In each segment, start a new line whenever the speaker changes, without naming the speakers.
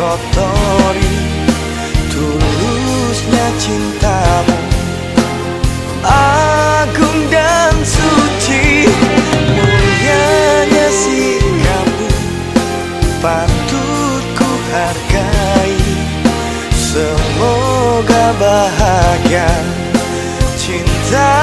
terkotori tulusnya cintamu. Agung dan suci mulianya sikapmu patut ku hargai semoga bahagia. Cinta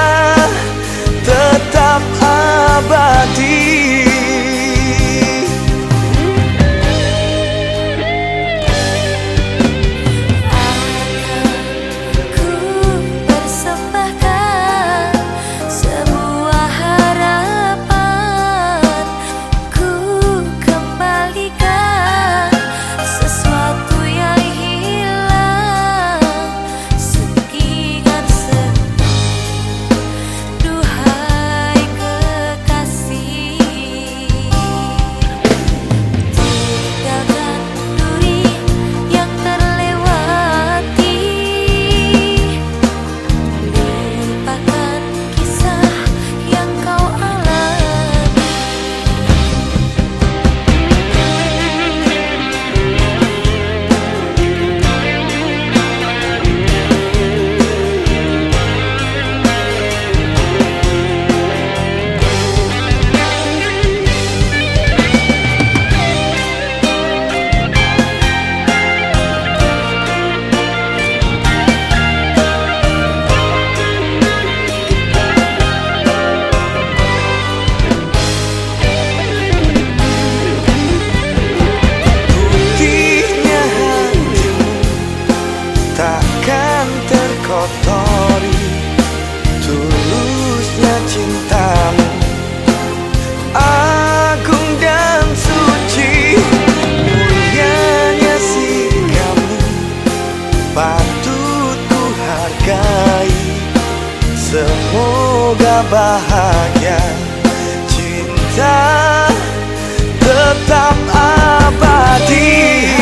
semoga bahagia. Cinta tetap abadi.